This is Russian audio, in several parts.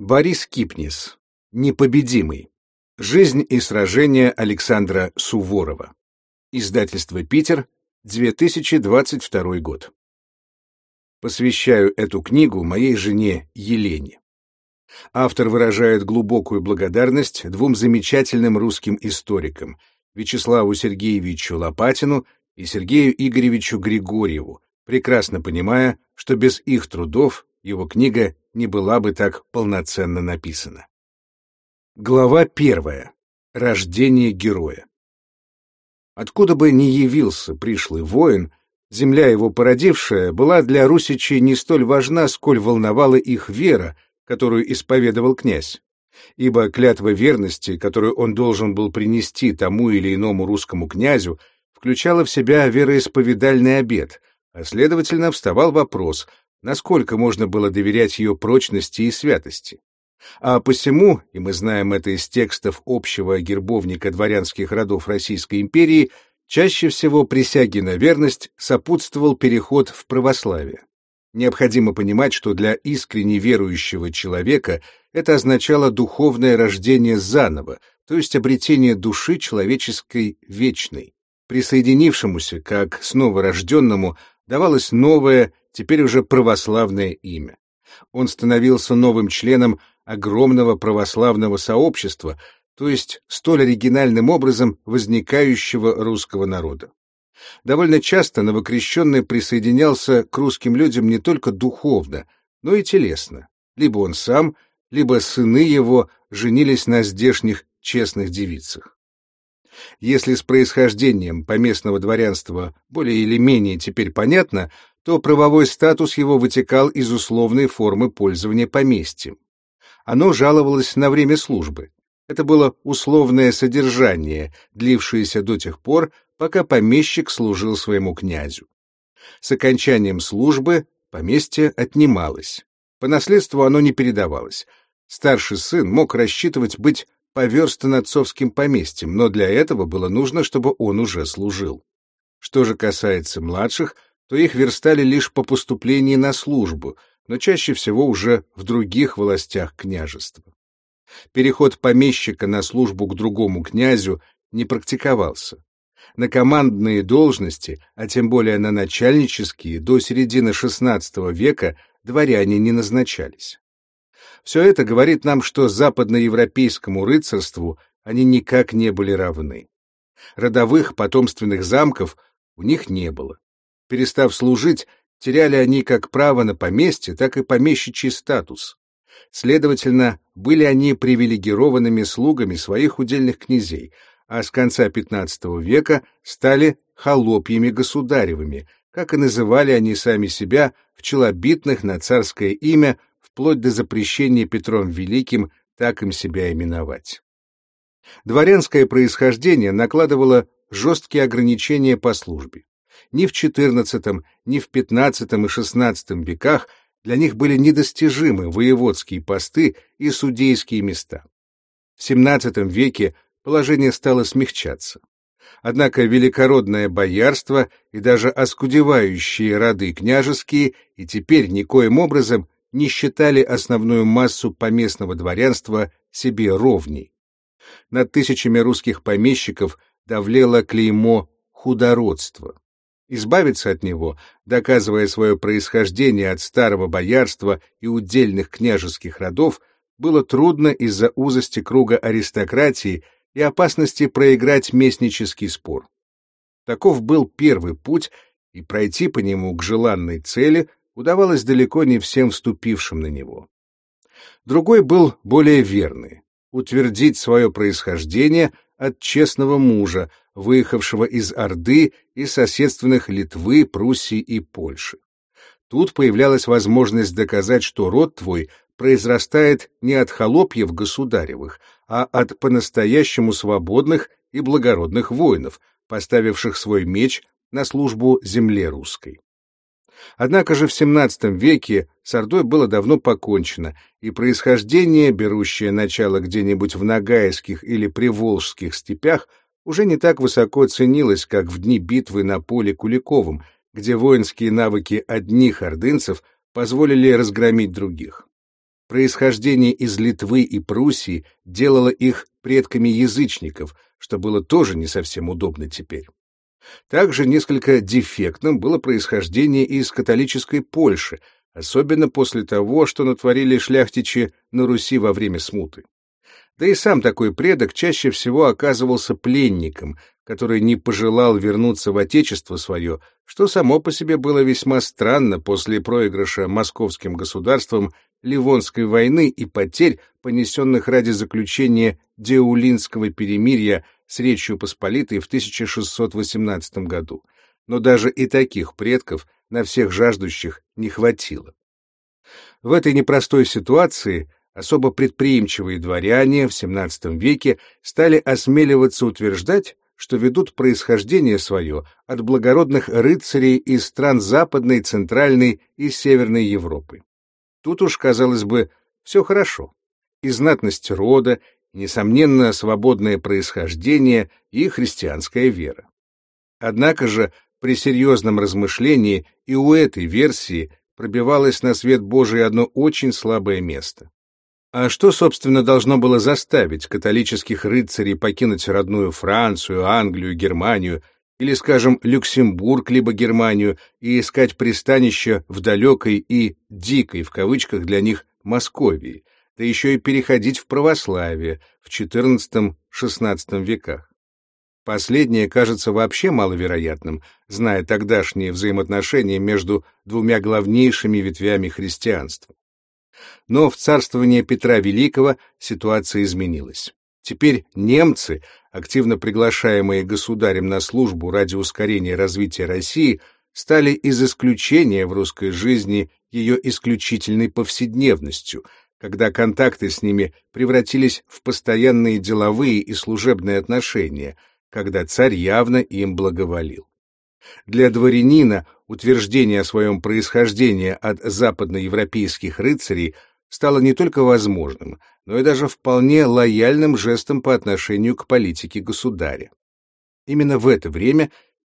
Борис Кипнис. Непобедимый. Жизнь и сражения Александра Суворова. Издательство «Питер», 2022 год. Посвящаю эту книгу моей жене Елене. Автор выражает глубокую благодарность двум замечательным русским историкам Вячеславу Сергеевичу Лопатину и Сергею Игоревичу Григорьеву, прекрасно понимая, что без их трудов его книга не была бы так полноценно написана. Глава первая. Рождение героя. Откуда бы ни явился пришлый воин, земля его породившая была для русичей не столь важна, сколь волновала их вера, которую исповедовал князь. Ибо клятва верности, которую он должен был принести тому или иному русскому князю, включала в себя вероисповедальный обет, а следовательно вставал вопрос, насколько можно было доверять ее прочности и святости. А посему, и мы знаем это из текстов общего гербовника дворянских родов Российской империи, чаще всего присяге на верность сопутствовал переход в православие. Необходимо понимать, что для искренне верующего человека это означало духовное рождение заново, то есть обретение души человеческой вечной. Присоединившемуся, как снова рожденному, давалось новое, теперь уже православное имя. Он становился новым членом огромного православного сообщества, то есть столь оригинальным образом возникающего русского народа. Довольно часто новокрещенный присоединялся к русским людям не только духовно, но и телесно. Либо он сам, либо сыны его женились на здешних честных девицах. Если с происхождением поместного дворянства более или менее теперь понятно, то правовой статус его вытекал из условной формы пользования поместьем. Оно жаловалось на время службы. Это было условное содержание, длившееся до тех пор, пока помещик служил своему князю. С окончанием службы поместье отнималось. По наследству оно не передавалось. Старший сын мог рассчитывать быть поверстан отцовским поместьем, но для этого было нужно, чтобы он уже служил. Что же касается младших, то их верстали лишь по поступлении на службу, но чаще всего уже в других властях княжества. Переход помещика на службу к другому князю не практиковался. На командные должности, а тем более на начальнические, до середины XVI века дворяне не назначались. Все это говорит нам, что западноевропейскому рыцарству они никак не были равны. Родовых потомственных замков у них не было. Перестав служить, теряли они как право на поместье, так и помещичий статус. Следовательно, были они привилегированными слугами своих удельных князей, а с конца XV века стали холопьями государевыми, как и называли они сами себя в челобитных на царское имя вплоть до запрещения Петром Великим так им себя именовать. Дворянское происхождение накладывало жесткие ограничения по службе ни в XIV, ни в XV и XVI веках для них были недостижимы воеводские посты и судейские места. В XVII веке положение стало смягчаться. Однако великородное боярство и даже оскудевающие роды княжеские и теперь никоим образом не считали основную массу поместного дворянства себе ровней. Над тысячами русских помещиков давлело клеймо худородства. Избавиться от него, доказывая свое происхождение от старого боярства и удельных княжеских родов, было трудно из-за узости круга аристократии и опасности проиграть местнический спор. Таков был первый путь, и пройти по нему к желанной цели удавалось далеко не всем вступившим на него. Другой был более верный — утвердить свое происхождение от честного мужа, выехавшего из Орды и соседственных Литвы, Пруссии и Польши. Тут появлялась возможность доказать, что род твой произрастает не от холопьев государевых, а от по-настоящему свободных и благородных воинов, поставивших свой меч на службу земле русской. Однако же в XVII веке с Ордой было давно покончено, и происхождение, берущее начало где-нибудь в Ногайских или Приволжских степях, уже не так высоко ценилось, как в дни битвы на поле Куликовом, где воинские навыки одних ордынцев позволили разгромить других. Происхождение из Литвы и Пруссии делало их предками язычников, что было тоже не совсем удобно теперь. Также несколько дефектным было происхождение из католической Польши, особенно после того, что натворили шляхтичи на Руси во время смуты. Да и сам такой предок чаще всего оказывался пленником, который не пожелал вернуться в отечество свое, что само по себе было весьма странно после проигрыша московским государством Ливонской войны и потерь, понесенных ради заключения Деулинского перемирия с Речью Посполитой в 1618 году. Но даже и таких предков на всех жаждущих не хватило. В этой непростой ситуации особо предприимчивые дворяне в XVII веке стали осмеливаться утверждать, что ведут происхождение свое от благородных рыцарей из стран Западной, Центральной и Северной Европы. Тут уж, казалось бы, все хорошо. И знатность рода, несомненно, свободное происхождение и христианская вера. Однако же, при серьезном размышлении и у этой версии пробивалось на свет Божий одно очень слабое место. А что, собственно, должно было заставить католических рыцарей покинуть родную Францию, Англию, Германию или, скажем, Люксембург либо Германию и искать пристанище в далекой и «дикой» в кавычках для них Московии, да еще и переходить в православие в XIV-XVI веках. Последнее кажется вообще маловероятным, зная тогдашние взаимоотношения между двумя главнейшими ветвями христианства. Но в царствование Петра Великого ситуация изменилась. Теперь немцы, активно приглашаемые государем на службу ради ускорения развития России, стали из исключения в русской жизни ее исключительной повседневностью, когда контакты с ними превратились в постоянные деловые и служебные отношения, когда царь явно им благоволил. Для дворянина утверждение о своем происхождении от западноевропейских рыцарей стало не только возможным, но и даже вполне лояльным жестом по отношению к политике государя. Именно в это время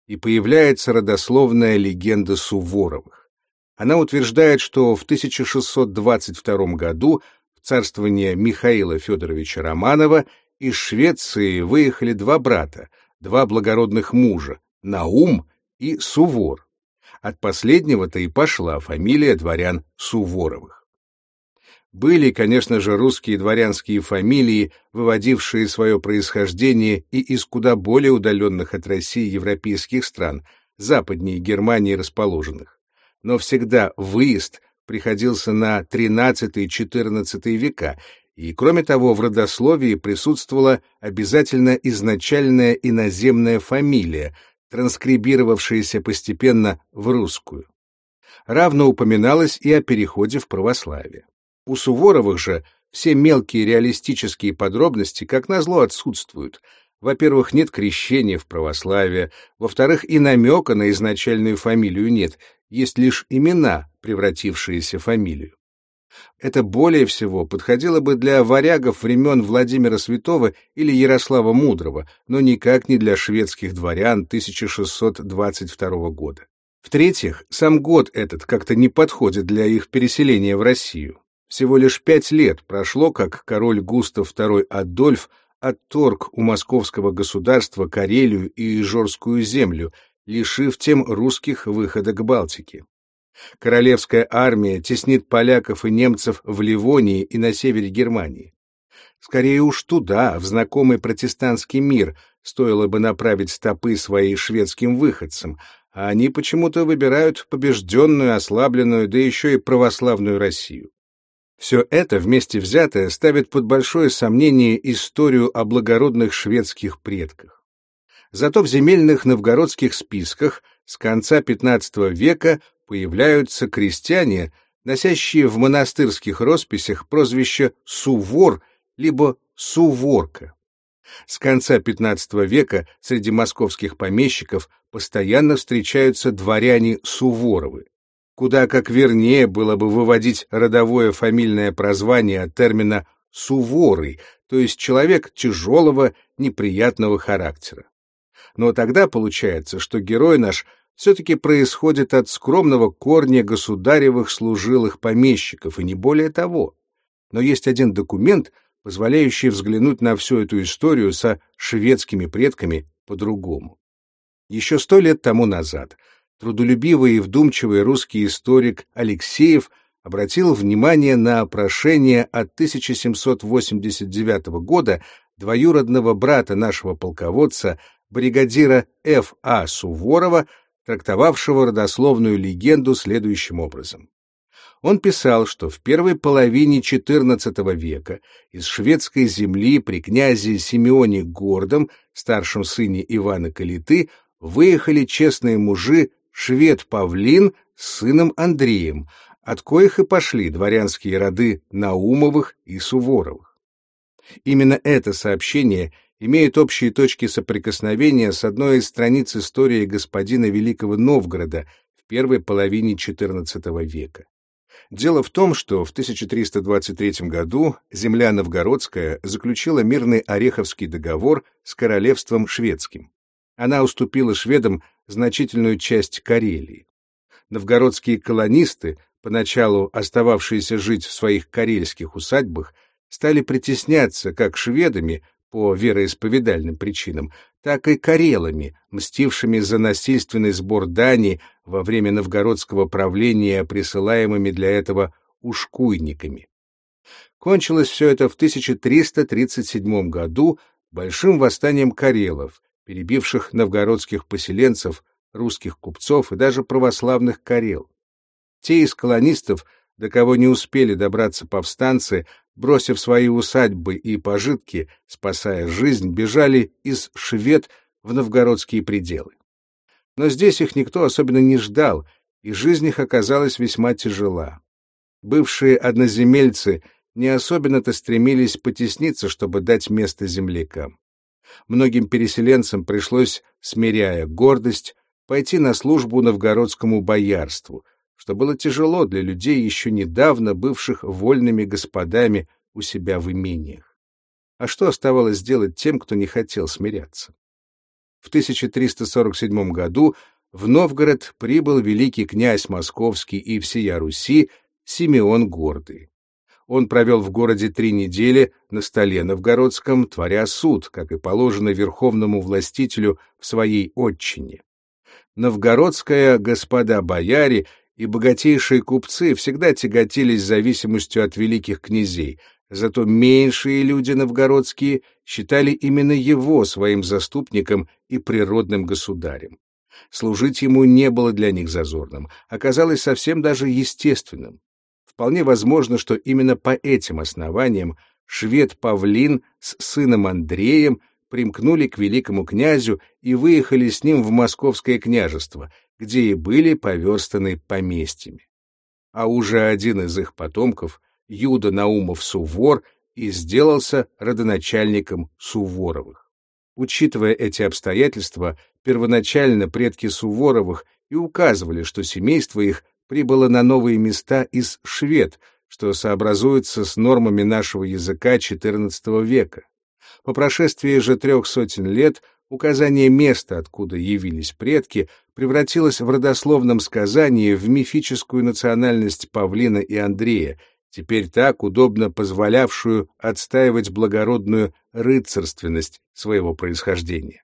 и появляется родословная легенда Суворовых. Она утверждает, что в 1622 году в царствование Михаила Федоровича Романова из Швеции выехали два брата, два благородных мужа, Наум и Сувор. От последнего-то и пошла фамилия дворян Суворовых. Были, конечно же, русские дворянские фамилии, выводившие свое происхождение и из куда более удаленных от России европейских стран, западнее Германии расположенных. Но всегда выезд приходился на XIII-XIV века, и, кроме того, в родословии присутствовала обязательно изначальная иноземная фамилия, транскрибировавшаяся постепенно в русскую. Равно упоминалось и о переходе в православие. У Суворовых же все мелкие реалистические подробности, как назло, отсутствуют. Во-первых, нет крещения в православие, во-вторых, и намека на изначальную фамилию нет, есть лишь имена, превратившиеся в фамилию. Это более всего подходило бы для варягов времен Владимира Святого или Ярослава Мудрого, но никак не для шведских дворян 1622 года. В-третьих, сам год этот как-то не подходит для их переселения в Россию. Всего лишь пять лет прошло, как король Густав II Адольф отторг у московского государства Карелию и Ижорскую землю, лишив тем русских выхода к Балтике. Королевская армия теснит поляков и немцев в Ливонии и на севере Германии. Скорее уж туда, в знакомый протестантский мир, стоило бы направить стопы свои шведским выходцам, а они почему-то выбирают побежденную, ослабленную, да еще и православную Россию. Все это вместе взятое ставит под большое сомнение историю о благородных шведских предках. Зато в земельных новгородских списках с конца XV века появляются крестьяне, носящие в монастырских росписях прозвище «сувор» либо «суворка». С конца XV века среди московских помещиков постоянно встречаются дворяне Суворовы. Куда как вернее было бы выводить родовое фамильное прозвание от термина «суворый», то есть человек тяжелого, неприятного характера. Но тогда получается, что герой наш все-таки происходит от скромного корня государевых служилых помещиков, и не более того. Но есть один документ, позволяющий взглянуть на всю эту историю со шведскими предками по-другому. Еще сто лет тому назад трудолюбивый и вдумчивый русский историк Алексеев обратил внимание на прошение от 1789 года двоюродного брата нашего полководца, бригадира Ф.А. Суворова, трактовавшего родословную легенду следующим образом. Он писал, что в первой половине XIV века из шведской земли при князе Симеоне Гордом, старшем сыне Ивана Калиты, выехали честные мужи швед Павлин с сыном Андреем, от коих и пошли дворянские роды Наумовых и Суворовых. Именно это сообщение имеет общие точки соприкосновения с одной из страниц истории господина Великого Новгорода в первой половине XIV века. Дело в том, что в 1323 году земля новгородская заключила мирный Ореховский договор с королевством шведским. Она уступила шведам значительную часть Карелии. Новгородские колонисты, поначалу остававшиеся жить в своих карельских усадьбах, стали притесняться как шведами по вероисповедальным причинам, так и карелами, мстившими за насильственный сбор дани во время новгородского правления присылаемыми для этого ушкуйниками. Кончилось все это в 1337 году большим восстанием карелов, перебивших новгородских поселенцев, русских купцов и даже православных карел. Те из колонистов, до кого не успели добраться повстанцы, бросив свои усадьбы и пожитки, спасая жизнь, бежали из швед в новгородские пределы. Но здесь их никто особенно не ждал, и жизнь их оказалась весьма тяжела. Бывшие одноземельцы не особенно-то стремились потесниться, чтобы дать место землякам. Многим переселенцам пришлось, смиряя гордость, пойти на службу новгородскому боярству, что было тяжело для людей, еще недавно бывших вольными господами у себя в имениях. А что оставалось делать тем, кто не хотел смиряться? В 1347 году в Новгород прибыл великий князь Московский и всея Руси Симеон Гордый. Он провел в городе три недели на столе новгородском, творя суд, как и положено верховному властителю в своей отчине. Новгородская господа бояре и богатейшие купцы всегда тяготились зависимостью от великих князей, Зато меньшие люди новгородские считали именно его своим заступником и природным государем. Служить ему не было для них зазорным, оказалось совсем даже естественным. Вполне возможно, что именно по этим основаниям швед Павлин с сыном Андреем примкнули к великому князю и выехали с ним в московское княжество, где и были поверстаны поместьями. А уже один из их потомков — Юда Наумов Сувор и сделался родоначальником Суворовых. Учитывая эти обстоятельства, первоначально предки Суворовых и указывали, что семейство их прибыло на новые места из швед, что сообразуется с нормами нашего языка XIV века. По прошествии же трех сотен лет указание места, откуда явились предки, превратилось в родословном сказании в мифическую национальность Павлина и Андрея, теперь так удобно позволявшую отстаивать благородную рыцарственность своего происхождения.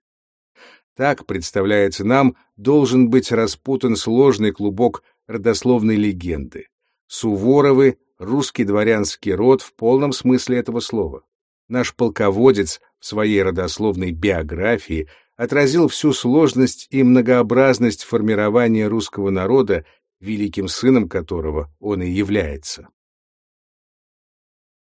Так, представляется нам, должен быть распутан сложный клубок родословной легенды. Суворовы — русский дворянский род в полном смысле этого слова. Наш полководец в своей родословной биографии отразил всю сложность и многообразность формирования русского народа, великим сыном которого он и является.